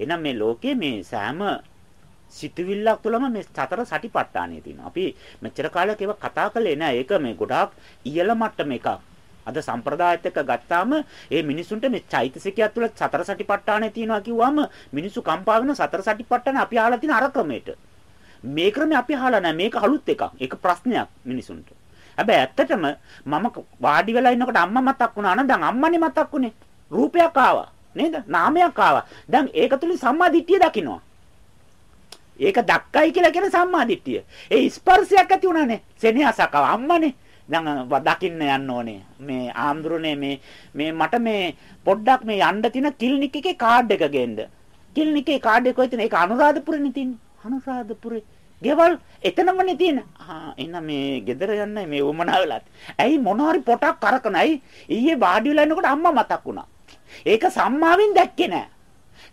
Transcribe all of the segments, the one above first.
එහෙනම් මේ ලෝකයේ මේ සෑම සිතුවිල්ලක් තුළම මේ සතර සටිපට්ඨානය තියෙනවා. අපි මෙච්චර කාලයක් ඒව කතා කළේ නෑ. ඒක මේ ගොඩාක් ඉහළ මට්ටම එකක්. අද සම්ප්‍රදායත් එක්ක ගත්තාම ඒ මිනිසුන්ට මේ චෛතසිකයක් තුළ සතර සටිපට්ඨානය තියෙනවා කිව්වම මිනිස්සු කම්පා වෙන සතර සටිපට්ඨාන අපි අහලා තියෙන අර ක්‍රමයට. මේ ක්‍රමය අපි අහලා නැහැ. මේක අලුත් එකක්. ඒක ප්‍රශ්නයක් මිනිසුන්ට. හැබැයි ඇත්තටම මම වාඩි වෙලා ඉන්නකොට අම්මා මතක් වුණා නම් දැන් අම්මනේ මතක් වුණේ. රූපයක් ආවා. නේද? නාමයක් ආවා. දැන් ඒක තුලින් සම්මා දිට්ඨිය දකින්නවා. ඒක දක්කයි කියලා කියන සම්මා දිට්ඨිය. ඒ ස්පර්ශයක් ඇති වුණානේ. සෙනෙහසක් ආවා අම්මනේ. දැන් දකින්න යන්න ඕනේ. මේ ආම්දුරනේ මේ මේ මට මේ පොඩ්ඩක් මේ යන්න තියෙන ක්ලිනික් එකේ කාඩ් එක ගේන්න. ක්ලිනික් එකේ කාඩ් එක කොහෙද තියෙන්නේ? ඒක අනුරාධපුරනේ තියෙන්නේ. අනුරාධපුරේ ගෙවල් එතනමනේ තියෙන. ආ එන්න මේ ගෙදර යන්නයි මේ උමනා වෙලත්. ඇයි මොනවාරි පොටක් කරකනයි ඊයේ වාඩි වෙලා ඉන්නකොට අම්මා මතක් වුණා. ඒක සම්මාවෙන් දැක්කේ නෑ.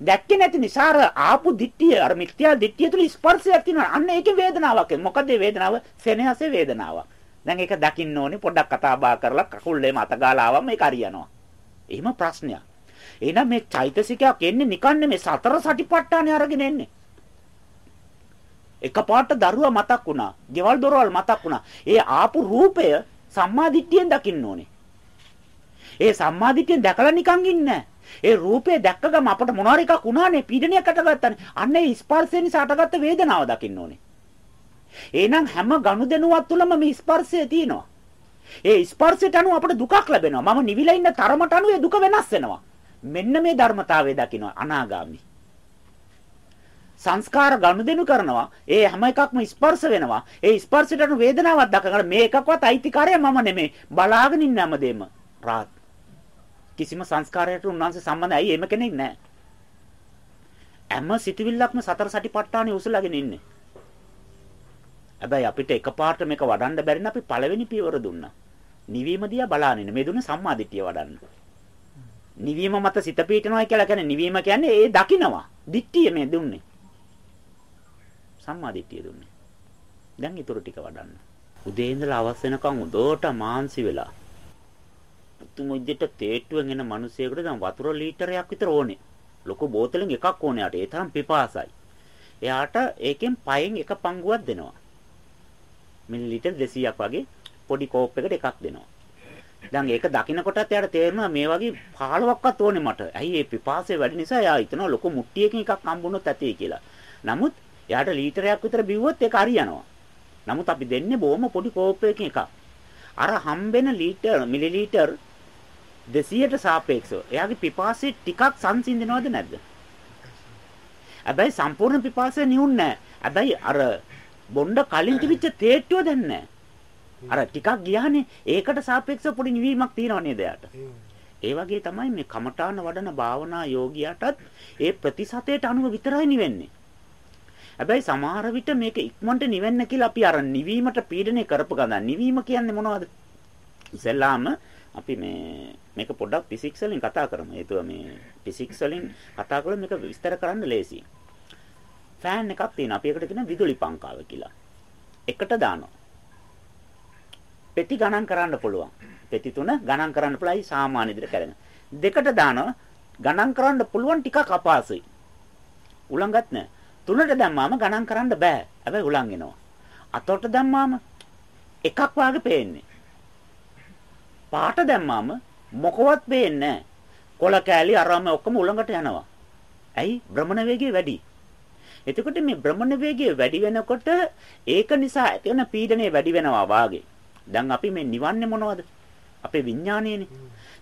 දැක්කේ නැති නිසා අර ආපු දිට්ඨිය අර මිත්‍යා දිට්ඨිය තුල ස්පර්ශයක් තියෙනවා. අන්න ඒකේ වේදනාවක්. මොකද මේ වේදනාව? සෙනෙහසේ වේදනාවක්. දැන් ඒක දකින්න ඕනේ පොඩ්ඩක් කතා බහ කරලා කකුල් එම අත ගාලා ආවම මේක හරියනවා. එහෙම ප්‍රශ්නයක්. එහෙනම් මේ චෛතසිකයක් එන්නේ නිකන් නෙමෙයි සතර සටිපට්ඨානේ අරගෙන එන්නේ. එකපාරට දරුවා මතක් වුණා. ගෙවල් දොරවල් මතක් වුණා. ඒ ආපු රූපය සම්මාදිට්ඨියෙන් දකින්න ඕනේ. ඒ සම්මාදිට්ඨියෙන් දැකලා නිකන් ඉන්නේ ඒ රූපේ දැක්ක ගම අපට මොනවාර එකක් වුණානේ පීඩනයක් අටගත්තානේ. අන්න ඒ ස්පර්ශය නිසා අටගත්ත වේදනාව දකින්න ඕනේ. එහෙනම් හැම ගනුදෙනුවක් තුළම මේ ස්පර්ශය තියෙනවා. ඒ ස්පර්ශයට අනුව අපට දුකක් ලැබෙනවා. මම නිවිලා ඉන්න තරමට අනුව දුක වෙනස් වෙනවා. මෙන්න මේ ධර්මතාවය දකින්න අනාගාමි. සංස්කාර ගනුදෙනු කරනවා. ඒ හැම එකක්ම ස්පර්ශ වෙනවා. ඒ ස්පර්ශයට අනුව වේදනාවක් දක්වනවා. මේ එකක්වත් අයිතිකාරය මම නෙමෙයි. බලාගෙන ඉන්න හැමදේම. රාත්. කිසිම සංස්කාරයකට උන්වන්සේ සම්බන්ධයි. ඇයි එම කෙනෙක් නැහැ. හැම සිතවිල්ලක්ම සතර සටිපට්ඨානෙ උසලාගෙන ඉන්නේ. හැබැයි අපිට එකපාරට මේක වඩන්න බැරි අපි පළවෙනි පියවර දුන්නා. නිවීම දිහා බලාගෙන ඉන්න. මේ දුන්නේ සම්මාදිට්ඨිය වඩන්න. නිවීම මත සිත පීඨනවා කියලා කියන්නේ නිවීම කියන්නේ ඒ දකින්නවා. දිට්ඨිය මේ දුන්නේ. සම්මාදිට්ඨිය දුන්නේ. දැන් ඊටු ටික වඩන්න. උදේ ඉඳලා අවස් වෙනකන් උදෝට මාන්සි වෙලා. පුතුම විදිහට තේට්ටුවෙන් එන මිනිසෙකුට දැන් වතුර ලීටරයක් විතර ඕනේ. ලොකු බෝතලෙන් එකක් ඕනේ යාට. ඒ තරම් පිපාසයි. එයාට ඒකෙන් පයෙන් එක පංගුවක් දෙනවා. මිලිලීටර් 200ක් වගේ පොඩි කෝප් එකකට එකක් දෙනවා. දැන් ඒක දකින්නකොටත් එයාට තේරෙනවා මේ වගේ 15ක්වත් ඕනේ මට. ඇයි මේ පිපාසය වැඩි නිසා එයා හිතනවා ලොකු මුට්ටියකින් එකක් හම්බුනොත් ඇති කියලා. නමුත් එයාට ලීටරයක් විතර බිව්වොත් ඒක හරියනවා. නමුත් අපි දෙන්නේ බොහොම පොඩි කෝප් එකකින් එකක්. අර හම්බෙන ලීටර් මිලිලීටර් 200ට සාපේක්ෂව එයාගේ පිපාසය ටිකක් සංසිඳනවද නැද්ද? හැබැයි සම්පූර්ණ පිපාසය නිවුන්නේ නැහැ. හැබැයි අර බොණ්ඩ කලින් තිබිච්ච තේට්ටුව දැන් නැහැ. අර ටිකක් ගියානේ ඒකට සාපේක්ෂව පොඩි නිවීමක් තියෙනව නේද එයාට? ඒ වගේ තමයි මේ කමඨාන වඩන භාවනා යෝගියාටත් ඒ ප්‍රතිසතයට අනුව විතරයි නිවෙන්නේ. හැබැයි සමහර විට මේක ඉක්මනට නිවෙන්න කියලා අපි අර නිවීමට පීඩනය කරපු ගමන් නිවීම කියන්නේ මොනවද? ඉස්සෙල්ලාම අපි මේ මේක පොඩ්ඩක් ෆිසික්ස් වලින් කතා කරමු. ඒතුව මේ ෆිසික්ස් වලින් කතා කළොත් මේක විස්තර කරන්න ලේසියි. ෆෑන් එකක් තියෙනවා. අපි ඒකට කියන විදුලි පංකාව කියලා. එකට දානවා. පෙති ගණන් කරන්න පුළුවන්. පෙති තුන ගණන් කරන්න පුළුවන්යි සාමාන්‍ය විදිහට කරගෙන. දෙකට දානවා ගණන් කරන්න පුළුවන් ටිකක් අපහසුයි. උලංගත් නැහැ. තුනට දැම්මාම ගණන් කරන්න බෑ. හැබැයි උලන් එනවා. අතට දැම්මාම එකක් වාගේ පේන්නේ. පාට දැම්මාම මොකවත් පේන්නේ නැහැ. කොළ කෑලි අරම ඔක්කොම උලඟට යනවා. ඇයි? භ්‍රමණ වේගය වැඩි. එතකොට මේ භ්‍රමණ වේගය වැඩි වෙනකොට ඒක නිසා ඇති වෙන පීඩනය වැඩි වෙනවා වාගේ. දැන් අපි මේ නිවන්නේ මොනවද? අපේ විඥාණයනේ.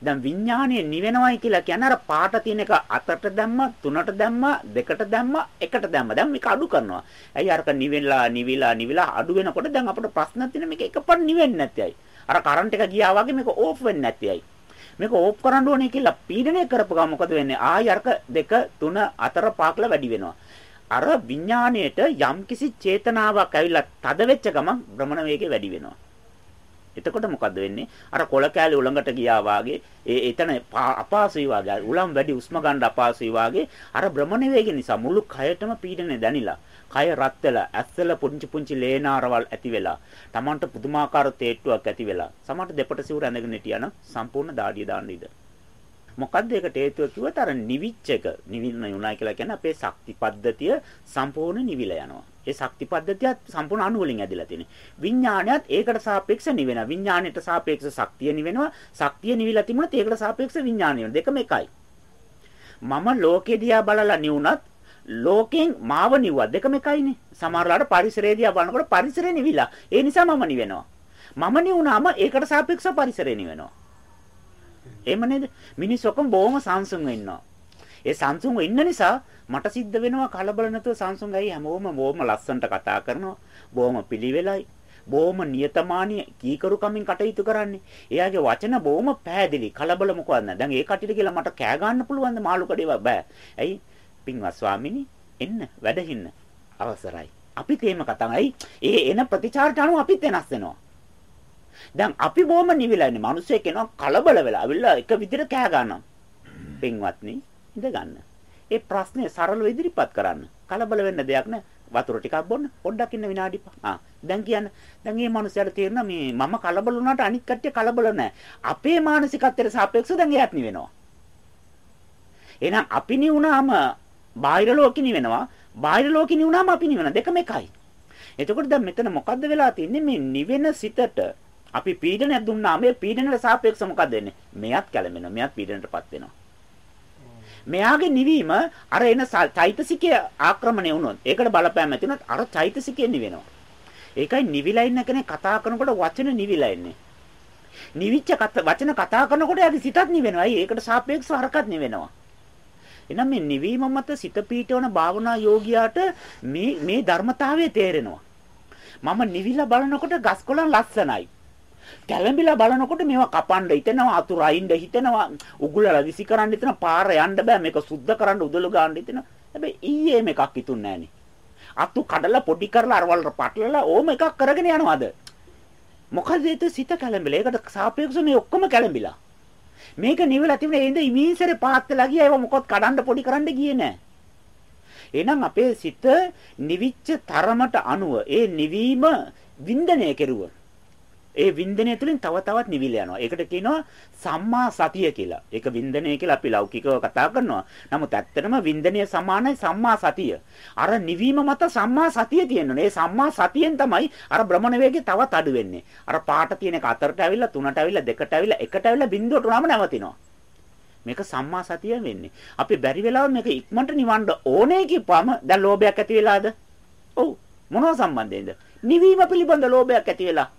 දැන් විඥාණය නිවෙනවයි කියලා කියන අර පාට තියෙන එක අතට දැම්මා, තුනට දැම්මා, දෙකට දැම්මා, එකට දැම්මා. දැන් මේක අඩු කරනවා. ඇයි අරක නිවෙලා, නිවිලා, නිවිලා අඩු වෙනකොට දැන් අපිට ප්‍රශ්න තියෙන මේක එකපාර නිවෙන්නේ නැති අය. අර කරන්ට් එක ගියා වගේ මේක ඕෆ් වෙන්නේ නැති අය. මේක ඕෆ් කරන්න ඕනේ කියලා පීඩනය කරපු ගමන් මොකද වෙන්නේ? ආයි අරක දෙක, තුන, හතර පාකල වැඩි වෙනවා. අර විඥාණයට යම්කිසි චේතනාවක් ඇවිල්ලා තද වෙච්ච ගමන් භ්‍රමණ වේගය වැඩි වෙනවා. එතකොට මොකද වෙන්නේ? අර කොළ කෑලි උලඟට ගියා වාගේ ඒ එතන අපහසුයි වාගේ උලම් වැඩි උස්ම ගන්න අපහසුයි වාගේ අර භ්‍රමණ වේගය නිසා මුළු කයටම පීඩනය දැනිලා කය රත් වෙලා ඇස්සල පුංචි පුංචි ලේනාරවල් ඇති වෙලා Tamanට පුදුමාකාර තේට්ටුවක් ඇති වෙලා සමහරට දෙපට සිවුර ඇඳගෙන හිටියනම් සම්පූර්ණ දාඩිය දාන්න ඉඩ මොකද්ද ඒකට හේතුව කිව්වොත් අර නිවිච්ච එක නිවින්න යුණා කියලා කියන්නේ අපේ ශක්ති පද්ධතිය සම්පූර්ණ නිවිලා යනවා. ඒ ශක්ති පද්ධතියත් සම්පූර්ණ අණු වලින් ඇදලා තියෙන්නේ. විඥාණයත් ඒකට සාපේක්ෂ නිවෙනවා. විඥාණයට සාපේක්ෂ ශක්තිය නිවෙනවා. ශක්තිය නිවිලා තිබුණත් ඒකට සාපේක්ෂ විඥාණය නිවෙනවා. දෙකම එකයි. මම ලෝකෙ දිහා බලලා නිවුණත් ලෝකෙන් මාව නිවුවා දෙකම එකයිනේ. සමහරලාට පරිසරය දිහා බලනකොට පරිසරය නිවිලා. ඒ නිසා මම නිවෙනවා. මම නිවුණාම ඒකට සාපේක්ෂව පරිසරය නිවෙනවා. එහෙම නේද? මිනිස් ඔක්කොම බොහොම සංසුන්ව ඉන්නවා. ඒ සංසුන්ව ඉන්න නිසා මට සිද්ධ වෙනවා කලබල නැතුව සංසුන් ගයි හැමෝම බොහොම ලස්සනට කතා කරනවා. බොහොම පිළිවෙලයි. බොහොම නියතමානී කීකරු කමින් කටයුතු කරන්නේ. එයාගේ වචන බොහොම පැහැදිලි. කලබල මොකවත් නැහැ. දැන් ඒ කටියට කියලා මට කෑ ගන්න පුළුවන්ද මාළු කඩේව බෑ. ඇයි? පින්වත් ස්වාමිනී එන්න වැඩහින්න අවසරයි. අපිත් එහෙම කතාවයි. ඒ එන ප්‍රතිචාරට අනුව අපිත් වෙනස් වෙනවා. දැන් අපි බොහොම නිවිලා ඉන්නේ. මිනිස්සෙක් එනවා කලබල වෙලා. අවිල්ලා එක විදිහට කෑ ගන්නවා. පින්වත්නි ඉඳ ගන්න. ඒ ප්‍රශ්නේ සරලව ඉදිරිපත් කරන්න. කලබල වෙන්න දෙයක් නැහැ. වතුර ටිකක් බොන්න. පොඩ්ඩක් ඉන්න විනාඩි 5. ආ දැන් කියන්න. දැන් මේ මිනිස්සයාට තේරෙනවා මේ මම කලබල වුණාට අනිත් කට්ටිය කලබල නැහැ. අපේ මානසිකත්වයට සාපේක්ෂව දැන් එයාත් නිවෙනවා. එහෙනම් අපි නිවුණාම බාහිර ලෝකෙ නිවෙනවා. බාහිර ලෝකෙ නිවුණාම අපි නිවෙන දෙකම එකයි. එතකොට දැන් මෙතන මොකද්ද වෙලා තියෙන්නේ මේ නිවෙන සිතට අපි පීඩනයක් දුන්නා මේ පීඩනයට සාපේක්ෂව මොකද වෙන්නේ? මෙයත් කැළඹෙනවා. මෙයත් පීඩනයටපත් වෙනවා. මෙයාගේ නිවීම අර එන චෛතසිකයේ ආක්‍රමණය වුණොත් ඒකට බලපෑම ඇති වුණොත් අර චෛතසිකය නිවෙනවා. ඒකයි නිවිලා ඉන්න කෙනෙක් කතා කරනකොට වචන නිවිලා ඉන්නේ. නිවිච්ච වචන කතා කරනකොට එයාගේ සිතත් නිවෙනවා. ඒකට සාපේක්ෂව හරකත් නිවෙනවා. එහෙනම් මේ නිවීම මත සිත පීඨවන භාවනා යෝගියාට මේ මේ ධර්මතාවය තේරෙනවා. මම නිවිලා බලනකොට ගස්කොළන් ලස්සනයි. කැළඹිලා බලනකොට මේවා කපන්න හිතෙනවා අතුරු අයින්න හිතෙනවා උගුලලා විසි කරන්න හිතෙනවා පාර යන්න බෑ මේක සුද්ධ කරන්න උදළු ගන්න හිතෙනවා. හැබැයි ඊයේ මේකක් හිතුන්නේ නෑනේ අතු කඩලා පොඩි කරලා අරවලට පටලලා ඕම එකක් කරගෙන යනවාද? මොකද ඒක සිත කැළඹිලා. ඒකට සාපේක්ෂව මේ ඔක්කොම කැළඹිලා. මේක නිවලා තිබුණේ එඳ ඉමීසරේ පාත්ලා ගියා. ඒව මොකොත් කඩන්න පොඩි කරන්න ගියේ නෑ. එහෙනම් අපේ සිත නිවිච්ච තරමට අනුව ඒ නිවීම වින්දනය කෙරුවා ඒ වින්දනය තුළින් තව තවත් නිවිල යනවා. ඒකට කියනවා සම්මා සතිය කියලා. ඒක වින්දනය කියලා අපි ලෞකිකව කතා කරනවා. නමුත් ඇත්තටම වින්දනය සමානයි සම්මා සතිය. අර නිවීම මත සම්මා සතිය තියෙනවා. ඒ සම්මා සතියෙන් තමයි අර භ්‍රමණ වේගය තවත් අඩු වෙන්නේ. අර පාට තියෙන එක අතරට ඇවිල්ලා තුනට ඇවිල්ලා දෙකට ඇවිල්ලා එකට ඇවිල්ලා බිඳුවට උනම නැවතිනවා. මේක සම්මා සතිය වෙන්නේ. අපි බැරි වෙලාව මේක ඉක්මනට නිවන්න ඕනේ කිව්වම දැන් ලෝභයක් ඇති වෙලාද? ඔව්. මොනවා සම්බන්ධයෙන්ද? නිවීම පිළිබඳ ලෝභයක් ඇති වෙලා.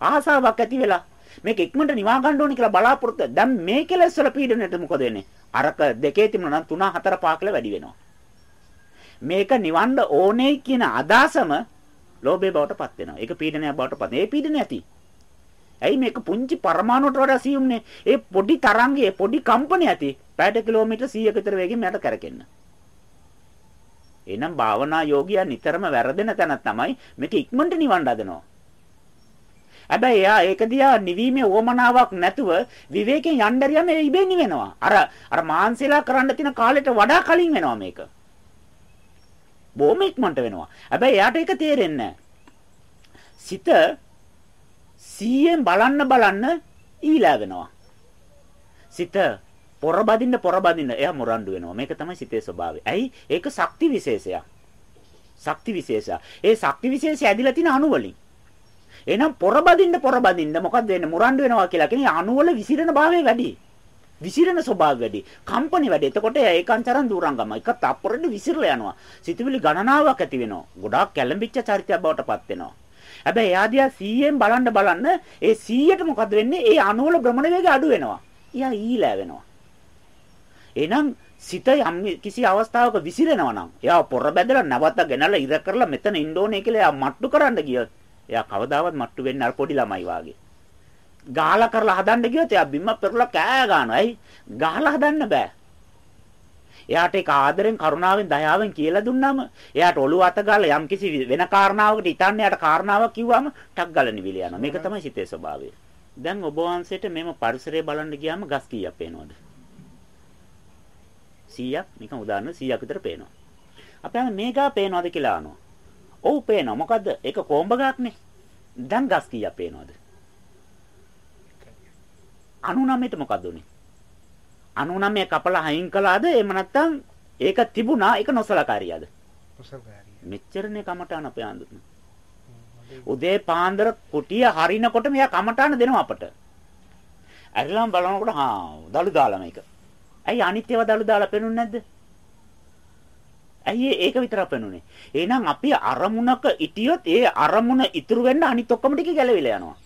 ආසාවක් ඇති වෙලා මේක ඉක්මනට නිවා ගන්න ඕනේ කියලා බලාපොරොත්තු. දැන් මේ කෙලස් වල පීඩනයට මොකද වෙන්නේ? අරක දෙකේ තිබුණා නම් 3 4 5 කියලා වැඩි වෙනවා. මේක නිවන්න ඕනේ කියන අදහසම ලෝභය බවට පත් වෙනවා. ඒක පීඩනයක් බවට පත්. ඒ පීඩනය ඇති. ඇයි මේක පුංචි පරමාණුවට වඩා සියුම්නේ? ඒ පොඩි තරංගයේ පොඩි කම්පනය ඇති. පැයට කිලෝමීටර් 100ක විතර වේගෙන් මට කරකෙන්න. එහෙනම් භාවනා යෝගියා නිතරම වැරදෙන තැන තමයි මේක ඉක්මනට නිවන්න හදනවා. හැබැයි එයා ඒක දිහා නිවීමේ ඕමනාවක් නැතුව විවේකයෙන් යන්න හරියම ඒ ඉබේ නිවෙනවා. අර අර මාන්සිලා කරන්න තියෙන කාලෙට වඩා කලින් වෙනවා මේක. බොහොම ඉක්මනට වෙනවා. හැබැයි එයාට ඒක තේරෙන්නේ සිත සීයෙන් බලන්න බලන්න ඊලා වෙනවා. සිත පොරබදින්න පොරබදින්න එයා මොරණ්ඩු වෙනවා. මේක තමයි සිතේ ස්වභාවය. ඇයි? ඒක ශක්ති විශේෂයක්. ශක්ති විශේෂය. ඒ ශක්ති විශේෂය ඇදිලා තියෙන අණු වලින්. එහෙනම් පොරබදින්න පොරබදින්න මොකද්ද වෙන්නේ? මුරණ්ඩු වෙනවා කියලා කියන්නේ අණුවල විසිරෙන භාවය වැඩි. විසිරෙන ස්වභාවය වැඩි. කම්පණි වැඩි. එතකොට ඒකාන්තරන් දුරංගම එක තප්පරෙට විසිරලා යනවා. සිතුවිලි ගණනාවක් ඇති වෙනවා. ගොඩාක් කැළඹිච්ච චරිතයක් බවට පත් වෙනවා. හැබැයි එයා දිහා 100ෙන් බලන්න බලන්න ඒ 100ට මොකද වෙන්නේ? ඒ අණුවල භ්‍රමණ වේගය අඩු වෙනවා. එයා ඊළෑ වෙනවා. එහෙනම් සිත යම් කිසි අවස්ථාවක විසිරෙනවා නම් එයා පොර බැදලා නැවත ගෙනල්ලා ඉර කරලා මෙතන ඉන්න ඕනේ කියලා එයා මට්ටු කරන්න ගියොත් එයා කවදාවත් මට්ටු වෙන්නේ අර පොඩි ළමයි වාගේ. ගාලා කරලා හදන්න ගියොත් එයා බිම්ම පෙරලා කෑ ගන්නවා. ඇයි? ගාලා හදන්න බෑ. එයාට ඒක ආදරෙන් කරුණාවෙන් දයාවෙන් කියලා දුන්නාම එයාට ඔළුව අත ගාලා යම්කිසි වෙන කාරණාවකට ඉතින් එයාට කාරණාවක් කිව්වම ටක් ගාලා නිවිල යනවා. මේක තමයි සිතේ ස්වභාවය. දැන් ඔබ වහන්සේට මෙම පරිසරය බලන්න ගියාම ගස් කීයක් පේනවද? 100ක් නිකන් උදාහරණ 100ක් විතර පේනවා. අපේ මේකා පේනවද කියලා අහනවා. ඔව් පේනවා. මොකද්ද? ඒක කොඹ ගහක්නේ. දැන් ගස් කීයක් පේනවද? 99ට මොකද්ද උනේ? 99 කපලා අයින් කළාද? එහෙම නැත්නම් ඒක තිබුණා ඒක නොසලකාරියද? නොසලකාරිය. මෙච්චරනේ කමටහන අපේ ආඳුන. උදේ පාන්දර කුටිය හරිනකොට මෙයා කමටහන දෙනවා අපට. ඇරිලාම බලනකොට හා දලු දාලා මේක. ඇයි අනිත්‍යව දලු දාලා පෙනුන්නේ නැද්ද? ඇයි ඒක විතරක් පෙනුනේ? එහෙනම් අපි අරමුණක ඉතියොත් ඒ අරමුණ ඉතුරු වෙන්න අනිත් ඔක්කොම ටික ගැලවිලා යනවා.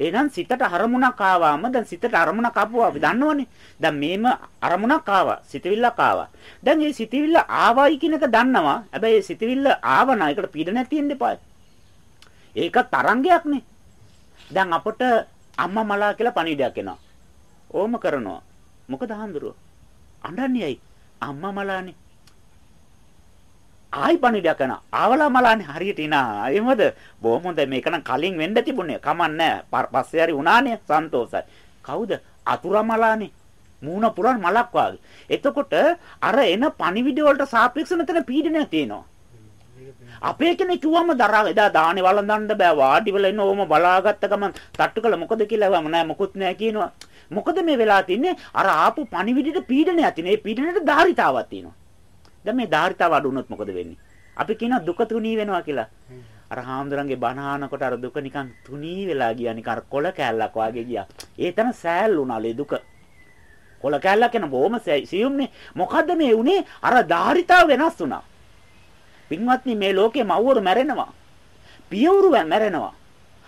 එහෙනම් සිතට අරමුණක් ආවාම දැන් සිතට අරමුණක් ආපුවා අපි දන්නවනේ. දැන් මේම අරමුණක් ආවා. සිතවිල්ලක් ආවා. දැන් මේ සිතවිල්ල ආවයි කියන එක දන්නවා. හැබැයි සිතවිල්ල ආවන එකට පීඩනයක් තියෙන්න එපා. ඒක තරංගයක් නේ. දැන් අපට අම්මා මලා කියලා පණිවිඩයක් එනවා. ඕම කරනවා. මොකද හඳුරුව? අඬන්නේ ඇයි? අම්මා මලානේ. ආයි පණිඩයක් කරනවා. ආවලා මලානේ හරියට ඉනා. එහෙමද? බොහොම හොඳයි. මේක නම් කලින් වෙන්න තිබුණේ. කමන්නේ පස්සේ හරි උනානේ සන්තෝසයි. කවුද? අතුරා මලානේ. මූණ පුරන් මලක් වාගේ. එතකොට අර එන පණිවිඩ වලට සාපේක්ෂව මෙතන පීඩනයක් තියෙනවා. අපේ කෙනෙක් කිව්වම දරා එදා දානේ වළඳන්න බෑ වාඩි වෙලා ඉන්න ඕම බලාගත්ත ගමන් තට්ටු කළ මොකද කියලා වම නෑ මොකුත් නෑ කියනවා. මොකද මේ වෙලා තින්නේ අර ආපු පණිවිඩෙට පීඩනයක් තියෙන. ඒ පීඩනෙට ධාරිතාවක් තියෙනවා. දැන් මේ ධාරිතාව අඩු වුණොත් මොකද වෙන්නේ? අපි කියනවා දුක තුනී වෙනවා කියලා. අර හාමුදුරන්ගේ බණහනකොට අර දුක නිකන් තුනී වෙලා ගියා නිකන් අර කොළ කෑල්ලක් වගේ ගියා. ඒ තන සෑල් වුණාලේ දුක. කොළ කෑල්ලක් කියන බොහොම සියුම්නේ. මොකද්ද මේ උනේ? අර ධාරිතාව වෙනස් වුණා. පින්වත්නි මේ ලෝකේ මව්වරු මැරෙනවා. පියවරු මැරෙනවා.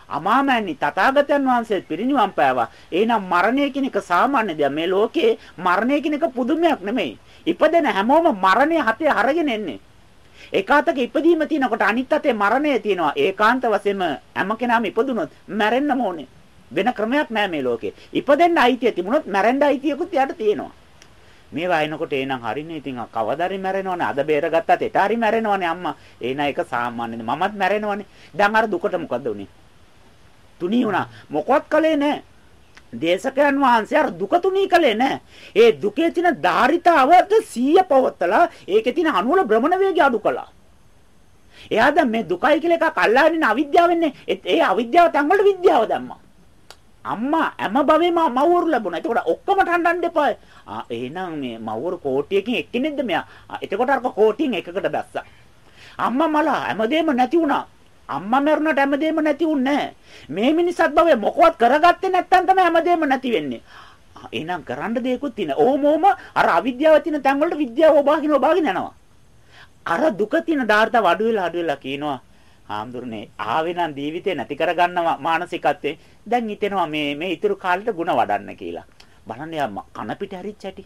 අමාමෑණි තථාගතයන් වහන්සේ පිරිනිවන් පෑවා. එහෙනම් මරණය කියන එක සාමාන්‍ය දෙයක්. මේ ලෝකේ මරණය කියන එක පුදුමයක් නෙමෙයි. ඉපදෙන හැමෝම මරණය හතේ අරගෙන එන්නේ. එකාතක ඉපදීම තියෙනකොට අනිත් අතේ මරණය තියෙනවා. ඒකාන්ත වශයෙන්ම හැම කෙනාම ඉපදුනොත් මැරෙන්නම ඕනේ. වෙන ක්‍රමයක් නැහැ මේ ලෝකේ. ඉපදෙන්න අයිතිය තිබුණොත් මැරෙන්න අයිතියකුත් යට තියෙනවා. මේවා එනකොට එනං හරිනේ ඉතින් කවදාරි මැරෙනවනේ අද බේරගත්තත් එට හරි මැරෙනවනේ අම්මා එන එක සාමාන්‍යනේ මමත් මැරෙනවනේ දැන් අර දුකට මොකද උනේ තුනී වුණා මොකවත් කලේ නැහැ දේශකයන් වහන්සේ අර දුක තුනී කළේ නැහැ. ඒ දුකේ තියෙන ධාරිතාවට 100 පවත්තලා ඒකේ තියෙන අණුවල භ්‍රමණ වේගය අඩු කළා. එයා දැන් මේ දුකයි කියලා එකක් අල්ලාගෙන අවිද්‍යාවෙන්නේ ඒ අවිද්‍යාව තංග වල විද්‍යාව දැම්මා. අම්මා හැම භවෙම මව්වරු ලැබුණා. එතකොට ඔක්කොම ටණ්ඩන් දෙපා. ආ එහෙනම් මේ මව්වරු කෝටියකින් එක්කෙනෙක්ද මෙයා? එතකොට අර කෝටියෙන් එකකට බැස්සා. අම්මා මලා හැමදේම නැති වුණා. අම්මා මරුණාට හැමදේම නැති වුන්නේ මේ මිනිසත් භවයේ මොකවත් කරගත්තේ නැත්නම් තමයි හැමදේම නැති වෙන්නේ. එහෙනම් කරන්න දෙයක්වත් තියෙන. ඕම ඕම අර අවිද්‍යාව තියෙන තැන් වලට විද්‍යාව ඔබාගෙන ඔබාගෙන යනවා. අර දුක තියෙන දාර්ථ වඩු වෙලා අඩු වෙලා කියනවා. ආම්දුරනේ ආවේ නම් ජීවිතේ නැති කරගන්නවා මානසිකත්වේ. දැන් හිතෙනවා මේ මේ ඉතුරු කාලෙට ಗುಣ වඩන්න කියලා. බලන්න යා කන පිට හරිච්ච ඇති.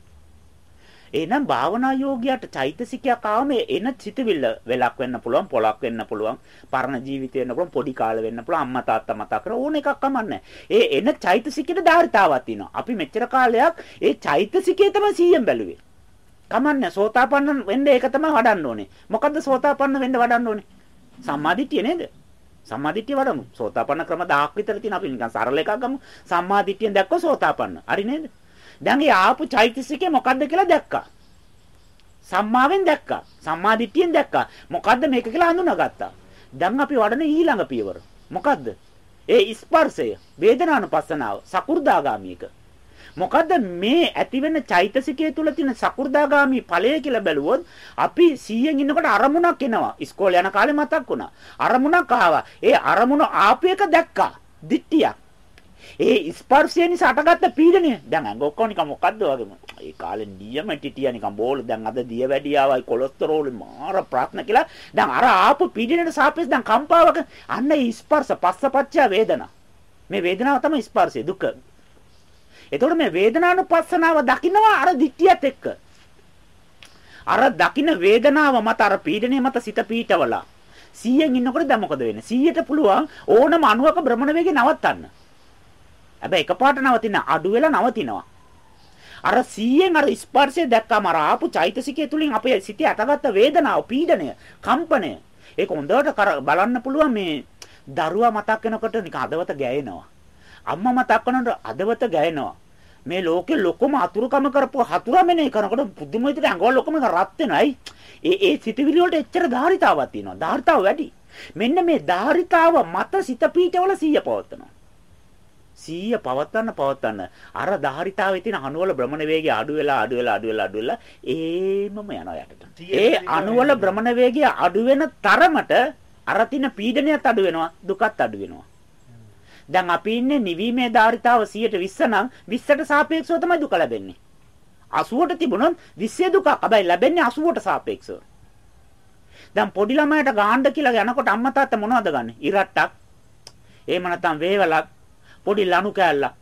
එහෙනම් භාවනා යෝගියාට චෛතසිකයක් ආවම එන සිතවිල්ල වෙලක් වෙන්න පුළුවන් පොලක් වෙන්න පුළුවන් පරණ ජීවිතය වෙන්න පුළුවන් පොඩි කාලේ වෙන්න පුළුවන් අම්මා තාත්තා මතක් කර ඕන එකක් කමන්නේ. ඒ එන චෛතසිකෙට ධාරිතාවක් තියෙනවා. අපි මෙච්චර කාලයක් ඒ චෛතසිකේ තමයි 100න් බැලුවේ. කමන්නේ සෝතාපන්න වෙන්න ඒක තමයි වඩන්න ඕනේ. මොකද්ද සෝතාපන්න වෙන්න වඩන්න ඕනේ? සම්මාදිට්ඨිය නේද? සම්මාදිට්ඨිය වඩමු. සෝතාපන්න ක්‍රම 1000ක් විතර තියෙන අපි නිකන් සරල එකක් ගමු. සම්මාදිට්ඨියෙන් දැක්ක සෝතාපන්න. හරි නේද? දැන් ඒ ආපු චෛතසිකේ මොකද්ද කියලා දැක්කා. සම්මාවෙන් දැක්කා. සම්මාදිට්ඨියෙන් දැක්කා. මොකද්ද මේක කියලා හඳුනාගත්තා. දැන් අපි වඩන ඊළඟ පියවර. මොකද්ද? ඒ ස්පර්ශය, වේදනානුපස්සනාව, සකු르දාගාමීක. මොකද්ද මේ ඇතිවෙන චෛතසිකය තුල තියෙන සකු르දාගාමි ඵලය කියලා බැලුවොත් අපි 100න් ඉන්නකොට අරමුණක් එනවා. ඉස්කෝලේ යන කාලේ මතක් වුණා. අරමුණක් ආවා. ඒ අරමුණ ආපු එක දැක්කා. දිට්ටියක්. ඒ ස්පර්ශය නිසා අටගත්ත පීඩනය. දැන් අඟ ඔක්කොම නිකන් මොකද්ද වගේම. ඒ කාලේ නියම ටිටිය නිකන් බෝල දැන් අද දිය වැඩි ආවයි කොලෙස්ටරෝල් මාර ප්‍රශ්න කියලා. දැන් අර ආපු පීඩනයට සාපේක්ෂව දැන් කම්පාවක අන්න ඒ ස්පර්ශ පස්සපච්චය වේදනා. මේ වේදනාව තමයි ස්පර්ශය දුක. එතකොට මේ වේදනානුපස්සනාව දකින්නවා අර දිට්ඨියත් එක්ක. අර දකින්න වේදනාව මත අර පීඩනය මත සිත පීඨවලා 100න් ඉන්නකොට දැන් මොකද වෙන්නේ 100ට පුළුවන් ඕනම අණුවක භ්‍රමණ වේගය නවත්තන්න හැබැයි එකපාරට නවතින අඩු වෙලා නවතිනවා. අර 100න් අර ස්පර්ශය දැක්කම අර ආපු චෛතසිකය තුලින් අපේ සිතේ අතගත්ත වේදනාව, පීඩනය, කම්පනය. ඒක හොඳට බලන්න පුළුවන් මේ දරුවා මතක් වෙනකොට නික අදවත ගෑවෙනවා. අම්මා මතක් වෙනකොට අදවත ගෑවෙනවා. මේ ලෝකේ ලොකම අතුරුකම කරපු හතුරා මෙනේ කරනකොට පුදුම විදිහට ඇඟවල ලොකම රත් වෙනවායි. ඒ ඒ සිතවිලි වලට එච්චර ධාරිතාවක් තියෙනවා. ධාරිතාව වැඩි. මෙන්න මේ ධාරිතාව මත සිත පීඨවල සීය පවත්නවා. සිහිය පවත්වන්න පවත්වන්න අර ධාරිතාවේ තියෙන අණුවල භ්‍රමණ වේගය අඩු වෙලා අඩු වෙලා අඩු වෙලා අඩු වෙලා ඒමම යනවා යටට. ඒ අණුවල භ්‍රමණ වේගය අඩු වෙන තරමට අර තින පීඩනයත් අඩු වෙනවා දුකත් අඩු වෙනවා. දැන් අපි ඉන්නේ නිවීමේ ධාරිතාව 120 නම් 20ට සාපේක්ෂව තමයි දුක ලැබෙන්නේ. 80ට තිබුණොත් 20 දුකක්. හැබැයි ලැබෙන්නේ 80ට සාපේක්ෂව. දැන් පොඩි ළමයට ගාන්න කියලා යනකොට අම්මා තාත්තා මොනවද ගන්නෙ? ඉරට්ටක්. එහෙම නැත්නම් වේවලක් පොඩි ලණු කෑල්ලක්.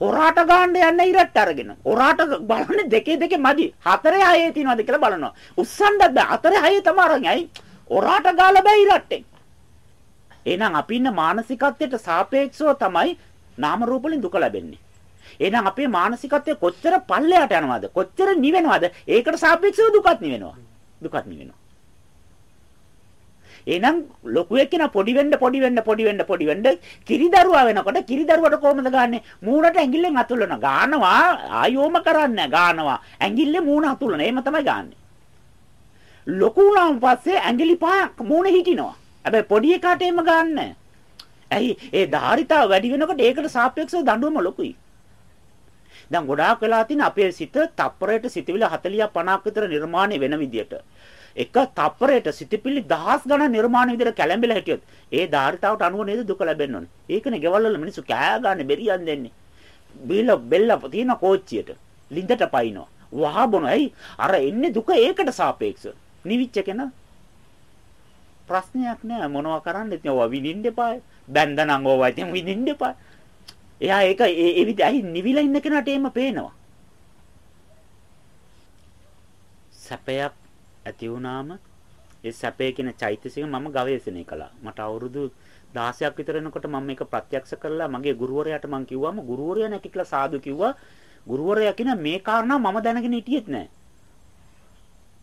හොරාට ගාන්න යන්නේ ඉරට්ට අරගෙන. හොරාට බලන්නේ දෙකේ දෙකේ මදි. හතරේ හයේ තියනවද කියලා බලනවා. උස්සන්නත් බෑ. හතරේ හයේ තමයි අරන්. ඇයි? හොරාට ගාලා බෑ ඉරට්ටෙන්. එහෙනම් අපි ඉන්න මානසිකත්වයට සාපේක්ෂව තමයි නාම රූප වලින් දුක ලැබෙන්නේ. එහෙනම් අපේ මානසිකත්වය කොච්චර පල්ලයට යනවද? කොච්චර නිවෙනවද? ඒකට සාපේක්ෂව දුකත් නිවෙනවා. දුකත් නිවෙනවා. එහෙනම් ලොකු එක්කෙනා පොඩි වෙන්න පොඩි වෙන්න පොඩි වෙන්න පොඩි වෙන්න කිරිදරුවා වෙනකොට කිරිදරුවට කොහොමද ගන්නෙ? මූණට ඇඟිල්ලෙන් අතුල්ලන. ගානවා ආයෝම කරන්නේ ගානවා. ඇඟිල්ලේ මූණ අතුල්ලන. එහෙම තමයි ගන්නෙ. ලොකු වුණාන් පස්සේ ඇඟිලි පහක් මූණ හිටිනවා. හැබැයි පොඩි එකාට එහෙම ගන්න ඇයි ඒ ධාරිතාව වැඩි වෙනකොට ඒකට සාපේක්ෂව දඬුවම ලොකුයි. දැන් ගොඩාක් වෙලා තියෙන අපේ සිත තප්පරයට සිතවිලි 40 50ක් විතර නිර්මාණය වෙන විදියට එක තප්පරයට සිතපිලි දහස් ගණන් නිර්මාණ විදිහට කැළඹිලා හිටියොත් ඒ ධාරිතාවට අනුව නේද දුක ලැබෙන්න ඕනේ. ඒකනේ ගෙවල් වල මිනිස්සු කෑ ගන්න බෙරියන් දෙන්නේ. බීල බෙල්ල තියෙන කෝච්චියට ලින්දට පයින්නවා. වහ බොනයි අර එන්නේ දුක ඒකට සාපේක්ෂව. නිවිච්ච කෙනා ප්‍රශ්නයක් නෑ මොනවා කරන්නද ඉතින් ඔවා විඳින්න එපා. බැන්දනම් ඕවා ඉතින් විඳින්න එපා. එයා ඒක ඒ විදිහයි නිවිලා ඉන්න කෙනාට එහෙම පේනවා. සැපයක් ඇති වුණාම ඒ සැපේ කියන චෛතසික මම ගවේෂණය කළා. මට අවුරුදු 16ක් විතර වෙනකොට මම මේක ප්‍රත්‍යක්ෂ කරලා මගේ ගුරුවරයාට මම කිව්වම ගුරුවරයා නැකිట్లా සාදු කිව්වා. ගුරුවරයා කියන මේ කාරණා මම දැනගෙන හිටියෙත් නෑ.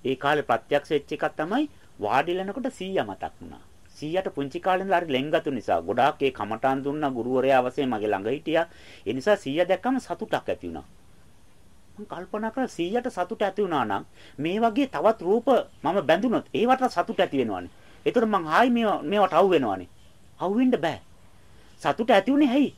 ඒ කාලේ ප්‍රත්‍යක්ෂ වෙච්ච එකක් තමයි වාඩිලනකොට 100 මතක් වුණා. 100ට පුංචි කාලේ ඉඳලා හරි ලෙන්ගතු නිසා ගොඩාක් ඒ කමටන් දුන්නා ගුරුවරයා වශයෙන් මගේ ළඟ හිටියා. ඒ නිසා 100 දැක්කම සතුටක් ඇති වුණා. මම කල්පනා කරලා 100ට සතුට ඇති වුණා නම් මේ වගේ තවත් රූප මම බැඳුනොත් ඒවට සතුට ඇති වෙනවනේ. ඒතර මං ආයි මේ මේවට අවු වෙනවනේ. අවු වෙන්න බෑ. සතුට ඇති උනේ ඇයි?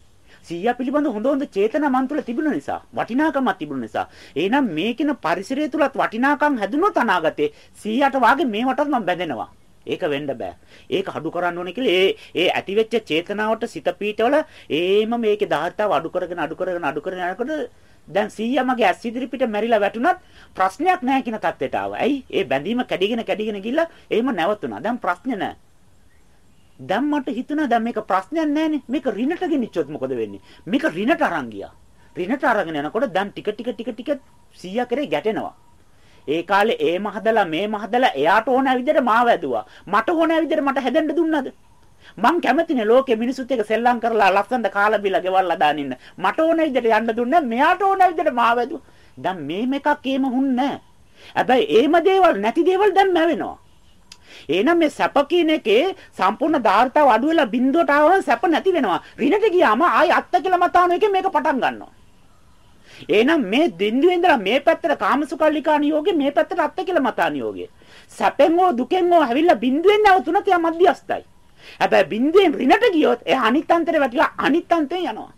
100 පිළිබඳ හොඳ හොඳ චේතනා මන් තුළ තිබුණ නිසා, වටිනාකමක් තිබුණ නිසා. එහෙනම් මේකින පරිසරය තුලත් වටිනාකම් හැදුනොත් අනාගතේ 100ට වාගේ මේවටත් මම බැඳෙනවා. ඒක වෙන්න බෑ. ඒක අඩු කරන්න ඕනේ කියලා ඒ ඒ ඇතිවෙච්ච චේතනාවට සිත පීඨවල ඒම මේකේ ධාර්තාව අඩු කරගෙන අඩු කරගෙන අඩු කරගෙන යනකොට දැන් 100 මගේ ඇස් ඉදිරිපිට මැරිලා වැටුණත් ප්‍රශ්නයක් නැහැ කියන තත්ත්වයට ආවා. ඇයි? ඒ බැඳීම කැඩිගෙන කැඩිගෙන ගිහිල්ලා එහෙම නැවතුණා. දැන් ප්‍රශ්නේ නැහැ. දැන් මට හිතුණා දැන් මේක ප්‍රශ්නයක් නැහැනේ. මේක රිනට ගෙනිච්චොත් මොකද වෙන්නේ? මේක රිනට අරන් ගියා. රිනට අරගෙන යනකොට දැන් ටික ටික ටික ටික 100 කරේ ගැටෙනවා. ඒ කාලේ ඒ මහදලා මේ මහදලා එයාට ඕන විදිහට මාව ඇදුවා. මට ඕන විදිහට මට හැදෙන්න දුන්නද? මං කැමතිනේ ලෝකේ මිනිසුත් එක්ක සෙල්ලම් කරලා ලස්සනට කාලා බිලා ගෙවල් හදාගෙන ඉන්න. මට ඕන විදිහට යන්න දුන්නේ මෙයාට ඕන විදිහට මාව ඇදුවා. දැන් මේ මේකක් එහෙම හුන්නේ හැබැයි එහෙම දේවල් නැති දේවල් දැන් නැවෙනවා. එහෙනම් මේ සැප කියන එකේ සම්පූර්ණ ධාර්තාව අඩු වෙලා බින්දුවට ආවම සැප නැති වෙනවා. රිනට ගියාම ආයි අත්ත කියලා මතාන එකේ මේක පටන් ගන්නවා. එහෙනම් මේ දින්දුවේ ඉඳලා මේ පැත්තට කාමසුකල්ලිකාන යෝගේ මේ පැත්තට අත්ත කියලා මතාන යෝගේ. සැපෙන් හෝ දුකෙන් හෝ හැවිල්ලා බින්දුවෙන් නැවතුනත් යා මධ්‍යස්ථයි. හැබැයි බින්දුවෙන් රිනට ගියොත් එයා අනිත් අන්තරේ වැටිලා අනිත් අන්තෙන් යනවා.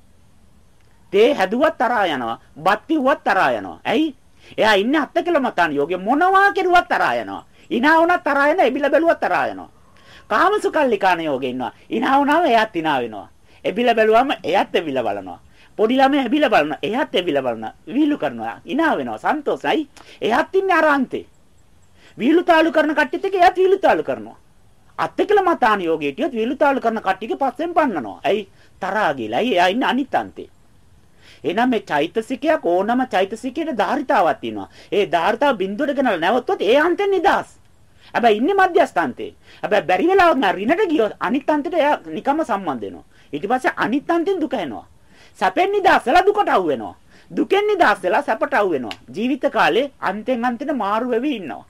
තේ හැදුවත් තරහා යනවා. බත් කිව්වත් තරහා යනවා. ඇයි? එයා ඉන්නේ අත්ත කියලා මතාන යෝගේ මොනවා කෙරුවත් තරහා යනවා. ඉනා වුණත් තරහා යනවා. එබිල බැලුවත් තරහා යනවා. කාමසුකල්ලිකාන යෝගේ ඉන්නවා. ඉනා වුණාම එයාත් ඉනා වෙනවා. එබිල බැලුවම එයාත් එබිල බලනවා. පොඩි ළමයා ඇවිල්ලා බලනවා. එයාත් ඇවිල්ලා බලනවා. විහිළු කරනවා. ඉනා වෙනවා. සන්තෝෂයි. එයාත් ඉන්නේ අරාන්තේ. විහිළු තාලු කරන කට්ටියත් එක්ක එයාත් විහිළු තාලු කරනවා. අත්තිකල මතාන යෝගයට යොත් විලුතාලු කරන කට්ටියක පස්සෙන් පන්නනවා. ඇයි? තරහා ගිලා. එයා ඉන්නේ අනිත් අන්තේ. එහෙනම් මේ චෛතසිකයක් ඕනම චෛතසිකයකට ධාරිතාවක් තියෙනවා. ඒ ධාරිතාව බින්දුවට ගෙනලා නැවතුනොත් ඒ අන්තෙන් නිදාස්. හැබැයි ඉන්නේ මධ්‍යස්ථාන්තේ. හැබැයි බැරි වෙලාවක් නා රිනට ගියොත් අනිත් අන්තෙට එයා නිකම්ම සම්බන්ධ වෙනවා. ඊට පස්සේ අනිත් අන්තෙන් දුක එනවා. සැපෙන් නිදාසලා දුකට අවු වෙනවා. දුකෙන් නිදාස් වෙලා සැපට අවු වෙනවා. ජීවිත කාලේ අන්තෙන් අන්තෙට මාරු වෙවි ඉන්නවා.